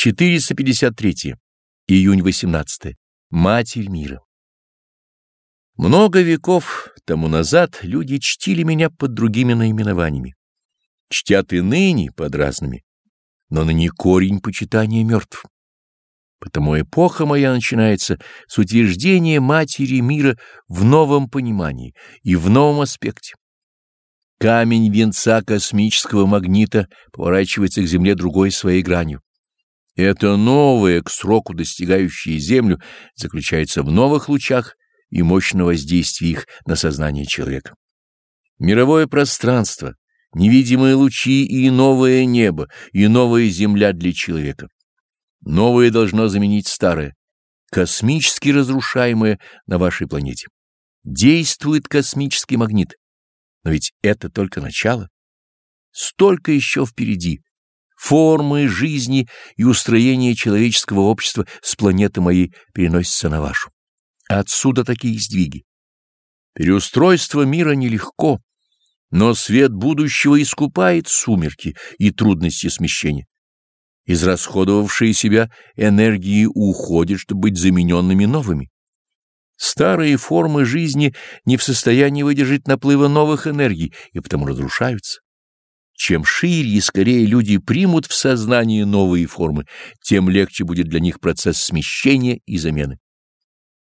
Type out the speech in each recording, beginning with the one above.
453. Июнь 18. Матерь мира. Много веков тому назад люди чтили меня под другими наименованиями. Чтят и ныне под разными, но ныне корень почитания мертв. Потому эпоха моя начинается с утверждения Матери мира в новом понимании и в новом аспекте. Камень венца космического магнита поворачивается к Земле другой своей гранью. Это новое, к сроку достигающее Землю, заключается в новых лучах и мощном воздействии их на сознание человека. Мировое пространство, невидимые лучи и новое небо, и новая Земля для человека. Новое должно заменить старое, космически разрушаемое на вашей планете. Действует космический магнит. Но ведь это только начало. Столько еще впереди формы жизни и устроение человеческого общества с планеты моей переносятся на вашу. Отсюда такие сдвиги. Переустройство мира нелегко, но свет будущего искупает сумерки и трудности смещения. Израсходовавшие себя энергии уходят, чтобы быть замененными новыми. Старые формы жизни не в состоянии выдержать наплыва новых энергий и потому разрушаются. Чем шире и скорее люди примут в сознание новые формы, тем легче будет для них процесс смещения и замены.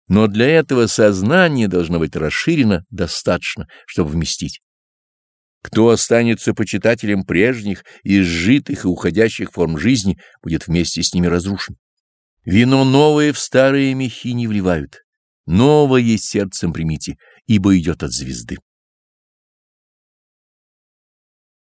Но для этого сознание должно быть расширено достаточно, чтобы вместить. Кто останется почитателем прежних, изжитых и уходящих форм жизни, будет вместе с ними разрушен. Вино новое в старые мехи не вливают. Новое сердцем примите, ибо идет от звезды.